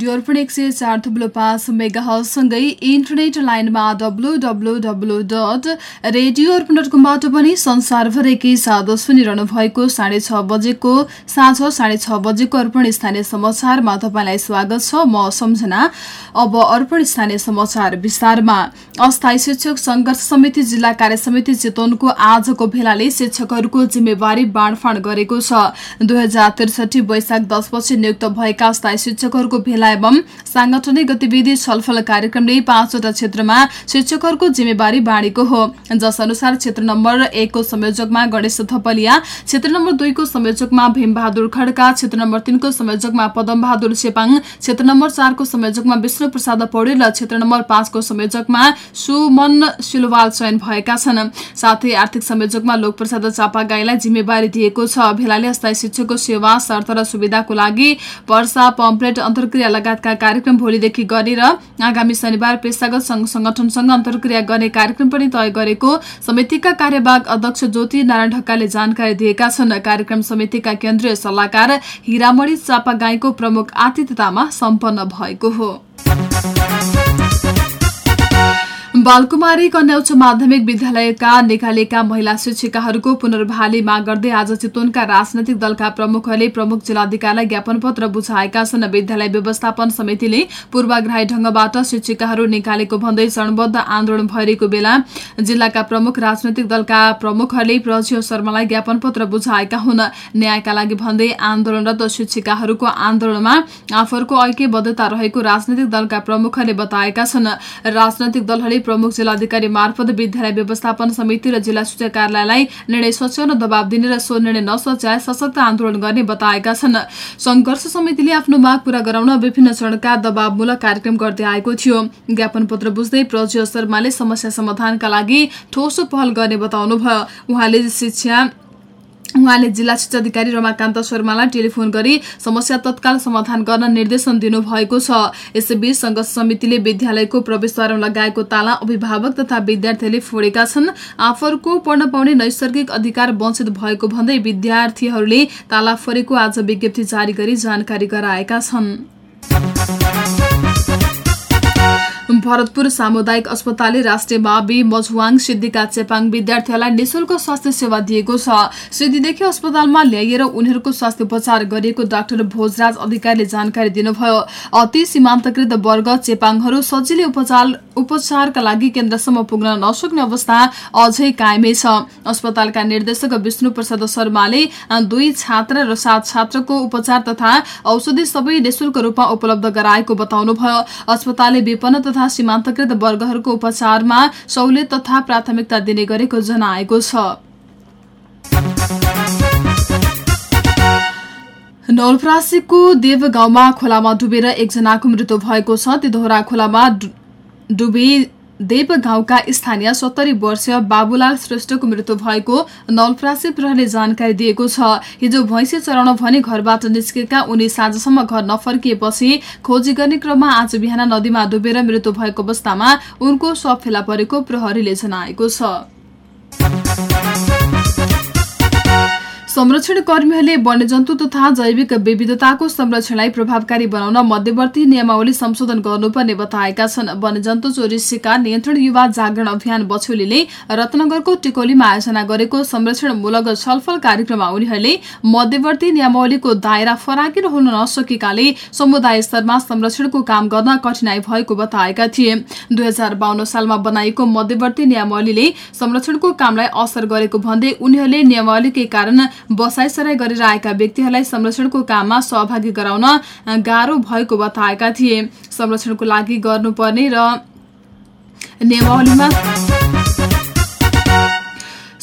Radio अर्पण एक सय चार थुप्लो पाँच मेगासँगै इन्टरनेट लाइनमा W W W dot radio Arpan dot कमबाट पनि संसारभरिकै साथ सुनिरहनु भएको साढे छ बजेको साँझ साढे छ बजेको अर्पण स्थानीय समाचारमा तपाईँलाई स्वागत छ। म सम्झना अब अर्पण स्थानीय समाचार विस्तारमा। अस्थायी शिक्षक संघर्ष समिति जिल्ला कार्य समिति चितवनको आजको भेलाले शिक्षकहरूको जिम्मेवारी बाँडफाँड गरेको छ। दुई हजार त्रिसठी वैशाख दसपछि नियुक्त भएका अस्थायी शिक्षकहरूको भेला एवं सांगठनिक गतिविधि छलफल कार्यक्रमले पाँचवटा क्षेत्रमा शिक्षकहरूको जिम्मेवारी बाँडेको हो। जस अनुसार क्षेत्र नम्बर एकको संयोजकमा गणेश थपलिया क्षेत्र नम्बर दुईको संयोजकमा भीमबहादुर खड्का क्षेत्र नम्बर तीनको संयोजकमा पदमबहादुर सेपाङ क्षेत्र नम्बर चारको संयोजकमा विष्णु प्रसाद पौडेल र क्षेत्र नम्बर पाँचको संयोजकमा सुमन सिलवाल चयन भएका छन्। साथै आर्थिक संयोजकमा लोकप्रसाद चापागाईलाई जिम्मेवारी दिएको छ। भेलाले अस्थायी शिक्षकको सेवा शर्त र सुविधाको लागि वर्षा पम्पलेट अन्तर्क्रिया लगायतका कार्यक्रम भोलिदेखि गर्ने र आगामी शनिबार पेसागत संघ संगठनसँग अन्तर्क्रिया गर्ने कार्यक्रम पनि तय गरेको समितिका कार्यवाहक अध्यक्ष ज्योति नारायण ढक्काले जानकारी दिएका छन्। कार्यक्रम समितिका केन्द्रीय सल्लाहकार हिरामणी चापागाईको प्रमुख आतिथ्यतामा सम्पन्न भएको हो। बालकुमारी कन्या उच्च माध्यमिक विद्यालयका निकालेका महिला शिक्षिकाहरूको पुनर्बहाली माग गर्दै आज चितवनका राजनैतिक दलका प्रमुखहरूले प्रमुख जिल्लाधिकारीलाई ज्ञापन पत्र बुझाएका छन्। विद्यालय व्यवस्थापन समितिले पूर्वाग्राही ढंगबाट शिक्षिकाहरू निकालेको भन्दै चरणबद्ध आन्दोलन भइरहेको बेला जिल्लाका प्रमुख राजनैतिक दलका प्रमुखहरूले प्रज्य शर्मालाई ज्ञापन पत्र बुझाएका हुन्। न्यायका लागि भन्दै आन्दोलनरत शिक्षिकाहरूको आन्दोलनमा आफूहरूको ऐक्यबद्धता रहेको राजनैतिक दलका प्रमुखहरूले बताएका छन्। राजनैतिक दलहरूले प्रमुख जिल्लाधिकारी मार्फत विद्यालय व्यवस्थापन समिति र जिल्ला सूचना कार्यालयलाई निर्णय सच्याउन दबाव दिने र सो निर्णय नसच्याए सशक्त आन्दोलन गर्ने बताएका छन्। संघर्ष समितिले आफ्नो माग पूरा गराउन विभिन्न चरणका दबावमूलक कार्यक्रम गर्दै आएको थियो। ज्ञापन पत्र बुझ्दै प्रज्य शर्माले समस्या समाधानका लागि ठोस पहल गर्ने बताउनुभयो। उहाँले शिक्षा उहाँले जिल्ला शिक्षा अधिकारी रमाकान्त शर्मालाई टेलिफोन गरी समस्या तत्काल समाधान गर्न निर्देशन दिनुभएको छ। यसैबीच संघर्ष समितिले विद्यालयको प्रवेशद्वारमा लगाएको ताला अभिभावक तथा विद्यार्थीहरूले फोडेका छन्। आफूहरूको पढ्न पाउने नैसर्गिक अधिकार वञ्चित भएको भन्दै विद्यार्थीहरूले ताला फोरेको आज विज्ञप्ति जारी गरी जानकारी गराएका छन्। भरतपुर सामुदायिक अस्पतालले राष्ट्रिय मावि मझुवाङ सिद्धिका चेपाङ विद्यार्थीहरूलाई निशुल्क स्वास्थ्य सेवा दिएको छ। सिद्धिदेखि अस्पतालमा ल्याइएर उनीहरूको स्वास्थ्य उपचार गरिएको डाक्टर भोजराज अधिकारीले जानकारी दिनुभयो। अति सीमान्तकृत वर्ग चेपाङहरू सजिलै उपचार उपचारका लागि केन्द्रसम्म पुग्न नसक्ने अवस्था अझै कायमै छ। अस्पतालका निर्देशक विष्णु प्रसाद शर्माले दुई छात्र र सात छात्रको उपचार तथा औषधि सबै निशुल्क रूपमा उपलब्ध गराएको बताउनुभयो। अस्पतालले विपन्न तथा सीमान्तकृत वर्गहरूको उपचारमा सहुलियत तथा प्राथमिकता दिने गरेको जनाएको छ। नौलप्रासीको देवगाउँमा खोलामा डुबेर एकजनाको मृत्यु भएको छ। तिधौरा खोलामा डुबे देवगाउँका स्थानीय सत्तरी वर्षीय बाबुलाल श्रेष्ठको मृत्यु भएको नलप्रासी प्रहरले जानकारी दिएको छ। हिजो भैँसी चराउन भने घरबाट निस्केका उनी साँझसम्म घर नफर्किएपछि खोजी गर्ने क्रममा आज बिहान नदीमा डुबेर मृत्यु भएको अवस्थामा उनको शव फेला परेको प्रहरीले जनाएको छ। संरक्षण कर्मीहरूले वन्यजन्तु तथा जैविक विविधताको संरक्षणलाई प्रभावकारी बनाउन मध्यवर्ती नियमावली संशोधन गर्नुपर्ने बताएका छन्। वन्यजन्तु चोरी शिकार नियन्त्रण युवा जागरण अभियान बछौलीले रत्नगरको टिकोलीमा आयोजना गरेको संरक्षणमूलक छलफल कार्यक्रममा उनीहरूले मध्यवर्ती नियमावलीको दायरा फराकिलो हुन नसकेकाले समुदाय स्तरमा संरक्षणको काम गर्न कठिनाई भएको बताएका थिए। दुई सालमा बनाइएको मध्यवर्ती नियमावलीले संरक्षणको कामलाई असर गरेको भन्दै उनीहरूले नियमावलीकै कारण बसाइसराई गरेर आएका व्यक्तिहरूलाई संरक्षणको काममा सहभागी गराउन गाह्रो भएको बताएका थिए। संरक्षणको लागि गर्नुपर्ने र नियमावलीमा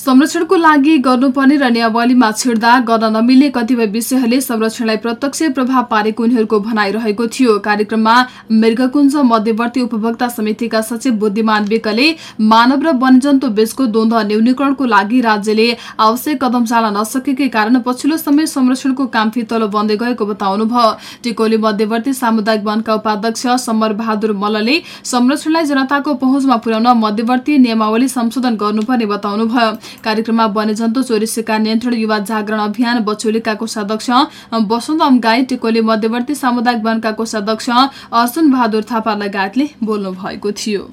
संरक्षणको लागि गर्नुपर्ने र नियमावलीमा छिर्दा गर्न नमिल्ने कतिपय विषयहरूले संरक्षणलाई प्रत्यक्ष प्रभाव पारेको उनीहरूको भनाइरहेको थियो। कार्यक्रममा मृगकुञ्ज मध्यवर्ती उपभोक्ता समितिका सचिव बुद्धिमान विकले मानव र वनजन्तु बीचको द्वन्द न्यूनीकरणको लागि राज्यले आवश्यक कदम चाल्न नसकेकै कारण पछिल्लो समय संरक्षणको काम फितलो बन्दै गएको बताउनुभयो। टिकोली मध्यवर्ती सामुदायिक वनका उपाध्यक्ष समर बहादुर मल्लले संरक्षणलाई जनताको पहुँचमा पुर्याउन मध्यवर्ती नियमावली संशोधन गर्नुपर्ने बताउनुभयो। कार्यक्रममा वन्यजन्तु चोरी शिकार नियन्त्रण युवा जागरण अभियान बचौलिका कोषाध्यक्ष वसन्त अमगाई टिकोली मध्यवर्ती सामुदायिक वनका कोषाध्यक्ष अर्जुन बहादुर थापा लगायतले बोल्नु भएको थियो।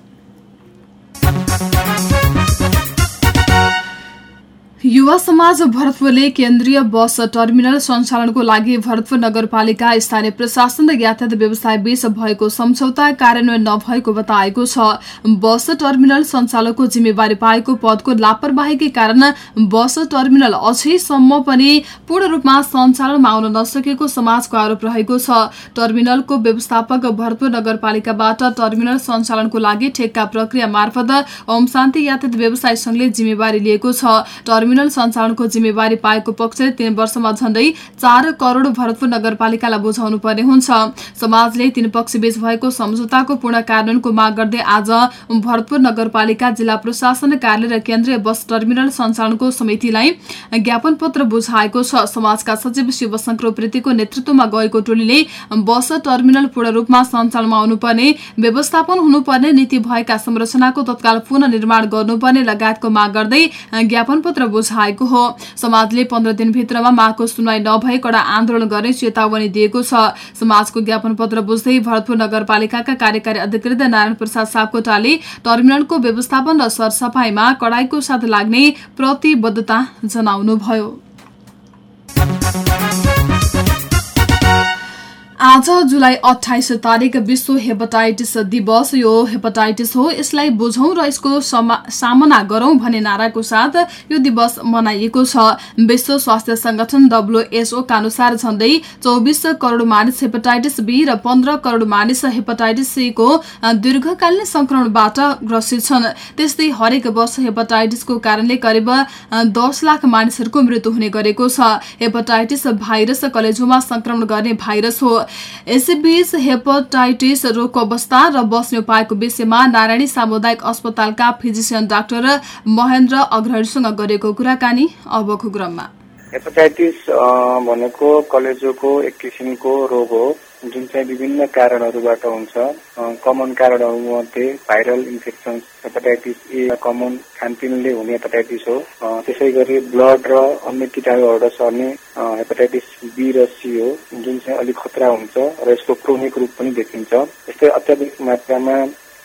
युवा समाज भरतपुरले केन्द्रीय बस टर्मिनल सञ्चालनको लागि भरतपुर नगरपालिका स्थानीय प्रशासन र यातायात व्यवसाय बीच भएको सम्झौता कार्यान्वयन नभएको बताएको छ। बस टर्मिनल सञ्चालकको जिम्मेवारी पाएको पदको लापरवाहीकै कारण बस टर्मिनल अझैसम्म पनि पूर्ण रूपमा सञ्चालनमा आउन नसकेको समाजको आरोप रहेको छ। टर्मिनलको व्यवस्थापक भरतपुर नगरपालिकाबाट टर्मिनल सञ्चालनको लागि ठेक्का प्रक्रिया मार्फत ओम शान्ति यातायात व्यवसाय संघले जिम्मेवारी लिएको छ। टर्मिनल सञ्चालनको जिम्मेवारी पाएको पक्षले तीन वर्षमा झण्डै चार करोड़ भरतपुर नगरपालिकालाई बुझाउनु पर्ने हुन्छ। समाजले तीन पक्ष बीच भएको सम्झौताको पूर्ण कार्यान्वयनको माग गर्दै आज भरतपुर नगरपालिका जिल्ला प्रशासन कार्यालय र केन्द्रीय बस टर्मिनल सञ्चालनको समितिलाई ज्ञापन पत्र बुझाएको छ। समाजका सचिव शिवशंकर उप्रेतीको नेतृत्वमा गएको टोलीले बस टर्मिनल पूर्ण रूपमा सञ्चालनमा आउनुपर्ने व्यवस्थापन हुनुपर्ने नीति भएका संरचनाको तत्काल पुननिर्माण गर्नुपर्ने लगायतको माग गर्दै ज्ञापन पत्र बुझाएको हो। समाजले पन्ध्र दिनभित्रमा मागको सुनवाई नभए कडा आन्दोलन गर्ने चेतावनी दिएको छ। समाजको ज्ञापन पत्र बुझ्दै भरतपुर नगरपालिकाका कार्यकारी अधिकृत नारायण प्रसाद सापकोटाले टर्मिनलको व्यवस्थापन र सरसफाईमा कडाईको साथ लाग्ने प्रतिबद्धता जनाउनुभयो। आज जुलाई अठाइस तारिक विश्व हेपाटाइटिस दिवस यो हेपाटाइटिस हो। यसलाई बुझौं र यसको सामना गरौं भन्ने नाराको साथ यो दिवस मनाइएको छ। विश्व स्वास्थ्य संगठन डब्लुएचओका अनुसार झण्डै चौबिस करोड़ मानिस हेपाटाइटिस बी र पन्ध्र करोड़ मानिस हेपाटाइटिस सी को दीर्घकालीन संक्रमणबाट ग्रसित छन्। त्यस्तै हरेक वर्ष हेपाटाइटिसको कारणले करिब दस लाख मानिसहरूको मृत्यु हुने गरेको छ। हेपाटाइटिस भाइरस कलेजोमा संक्रमण गर्ने भाइरस हो। यसैबीच हेपाटाइटिस रोगको अवस्था र बस्ने उपायको विषयमा नारायणी सामुदायिक अस्पतालका फिजिसियन डाक्टर महेन्द्र अग्रहरीसँग गरेको कुराकानी अबको क्रममा। हेपाटाइटिस भनेको कलेजोको एक किसिमको रोग हो। जुन चाहिँ विभिन्न कारणहरूबाट हुन्छ common कारणहरूमध्ये viral infection hepatitis A common खानपिनले हुने हेपाटाइटिस हो। त्यसै गरी ब्लड र अन्य किटाणुबाट सर्ने हेपाटाइटिस बी र सी हो जुन चाहिँ अलिक खतरा हुन्छ र यसको क्रोनिक रूप पनि देखिन्छ। यस्तै अत्याधिक मात्रामा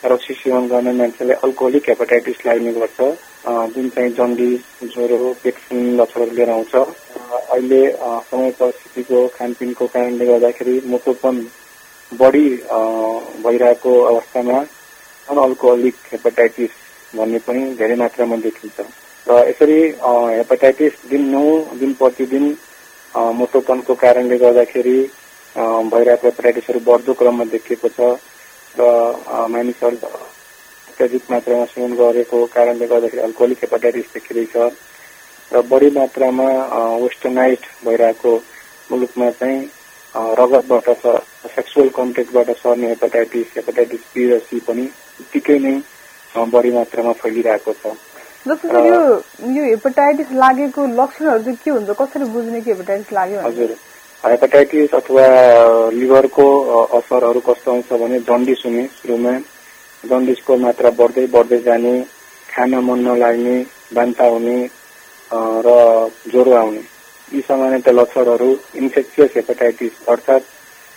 रक्सी सेवन गर्ने मान्छेलाई अल्कोहोलिक हेपाटाइटिस लाग्ने गर्छ। जुन चाहिँ जन्डिस ज्वरो पेट लक्षणहरू लिएर आउँछ। अहिले समय परिस्थितिको खानपिनको कारणले गर्दाखेरि मोटोपन बढी भइरहेको अवस्थामा अल्कोहोलिक हेपाटाइटिस भन्ने पनि धेरै मात्रामा देखिन्छ। र यसरी हेपाटाइटिस दिन नौ दिन प्रतिदिन मोटोपनको कारणले गर्दाखेरि भइरहेको हेपाटाइटिसहरू बढ्दो क्रममा देखिएको छ र मानिसहरू अत्याधिक मात्रामा सेवन गरेको कारणले गर्दाखेरि अल्कोहोलिक हेपाटाइटिस देखिरहेछ र बढी मात्रामा वेस्टर्नाइज भइरहेको मुलुकमा चाहिँ रगतबाट सेक्सुअल कन्ट्याक्टबाट सर्ने हेपाटाइटिस हेपाटाइटिस बी र सी पनि उत्तिकै नै बढी मात्रामा फैलिरहेको छ। जस्तो यो यो हेपाटाइटिस लागेको लक्षणहरू चाहिँ के हुन्छ? कसरी बुझ्ने कि हेपाटाइटिस लाग्यो हजुर। हेपाटाइटिस अथवा लिभरको असरहरू कस्तो हुन्छ भने जन्डिस हुने सुरुमा। जन्डिसको मात्रा बढ्दै बढ्दै जाने खान मन नलाग्ने बान्ता हुने र ज्वरो आउने। यी सामान्यतः लक्षणहरू इन्फेक्सियस हेपाटाइटिस अर्थात्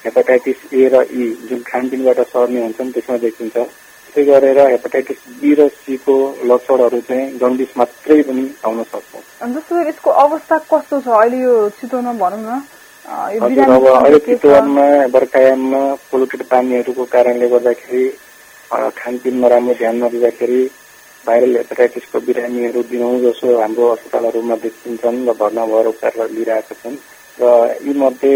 हेपाटाइटिस ए र ई जुन खानपिनबाट सर्ने हुन्छन् त्यसमा देखिन्छ। त्यसै गरेर हेपाटाइटिस बी र सीको लक्षणहरू चाहिँ जन्डिस मात्रै पनि आउन सक्छ। जस्तो यसको अवस्था कस्तो छ? अहिले यो चितवनमा भनौँ न हजुर अब अहिले चितवनमा बर्खायाममा पोलुटेड पानीहरूको कारणले गर्दाखेरि खानपिन नराम्रो ध्यान नदिँदाखेरि भाइरल हेपाटाइटिसको बिरामीहरू दिनौँ जसो हाम्रो अस्पतालहरूमा देखिन्छन् र भर्ना भएर उपचार लिइरहेका छन्। र यी मध्ये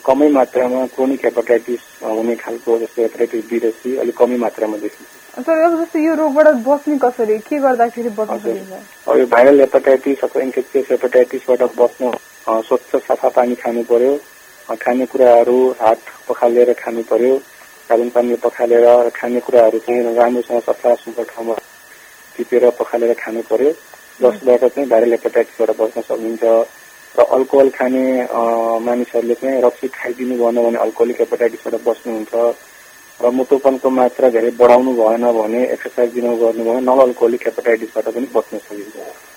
कमै मात्रामा क्रोनिक हेपाटाइटिस हुने खालको जस्तो हेपाटाइटिस बी र सी अलिक कमै मात्रामा देखिन्छ। जस्तो यो रोगबाट बस्ने कसरी? के गर्दाखेरि अब यो भाइरल हेपाटाइटिस अथवा इन्फेक्सियस हेपाटाइटिसबाट बस्नु स्वच्छ सफा पानी खानु पर्यो। खानेकुराहरू हात पखालेर खानु पर्यो। साबुन पानीले पखालेर खानेकुराहरू चाहिँ राम्रोसँग सफा सुग्घर ठाउँमा टिपेर पखालेर खानु पर्यो। जसबाट चाहिँ भाइरल हेपाटाइटिसबाट बस्न सकिन्छ। र अल्कोहल खाने मानिसहरूले चाहिँ रक्सी खाइदिनु भएन भने अल्कोहोलिक हेपाटाइटिसबाट बस्नुहुन्छ। र मोटोपनको मात्रा धेरै बढाउनु भएन भने एक्सर्साइज दिनु गर्नु भयो नन अल्कोहोलिक हेपाटाइटिसबाट पनि बच्न सकिन्छ।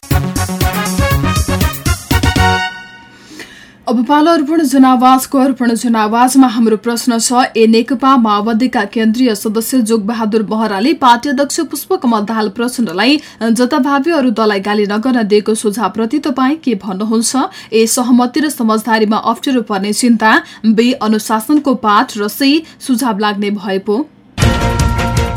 अब पालो अर्पण जनावासको अर्पण जनावासमा हाम्रो प्रश्न छ ए नेकपा माओवादीका केन्द्रीय सदस्य जोगबहादुर बहराले पार्टी अध्यक्ष पुष्पकमल दाहाल प्रचण्डलाई जताभावी अरू दललाई गाली नगर्न दिएको सुझावप्रति तपाईँ के भन्नुहुन्छ? ए सहमति र समझदारीमा अप्ठ्यारो पर्ने चिन्ता बे अनुशासनको पाठ र सी सुझाव लाग्ने भए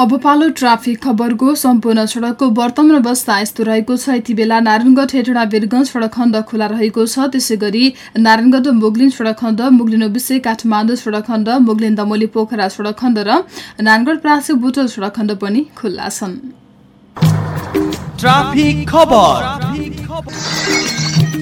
अब पालो ट्राफिक खबरको सम्पूर्ण सड़कको वर्तमान अवस्था यस्तो रहेको छ। यति बेला नारायणगढ हेटडा वीरगंज सड़क खण्ड खुला रहेको छ। त्यसै गरी नारायणगढ मुगलिन सड़क खण्ड मुगलिन ओबिसे काठमाडौँ सड़क खण्ड मुगलिन दमोली पोखरा सड़क खण्ड र नारायणगढ प्रासे बुटल सड़क खण्ड पनि खुल्ला छन्।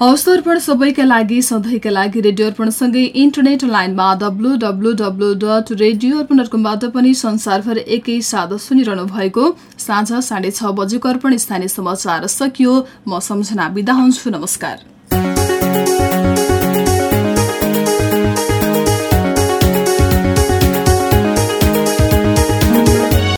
हवस् अर्पण सबैका लागि सधैँका लागि रेडियो अर्पणसँगै इन्टरनेट लाइनमा W W W dot radio Arpan dot पनि संसारभर एकै साथ सुनिरहनु भएको साँझ साढे छ बजेको अर्पण स्थानीय समाचार सकियो। म सम्झना बिदा हुन्छु। नमस्कार।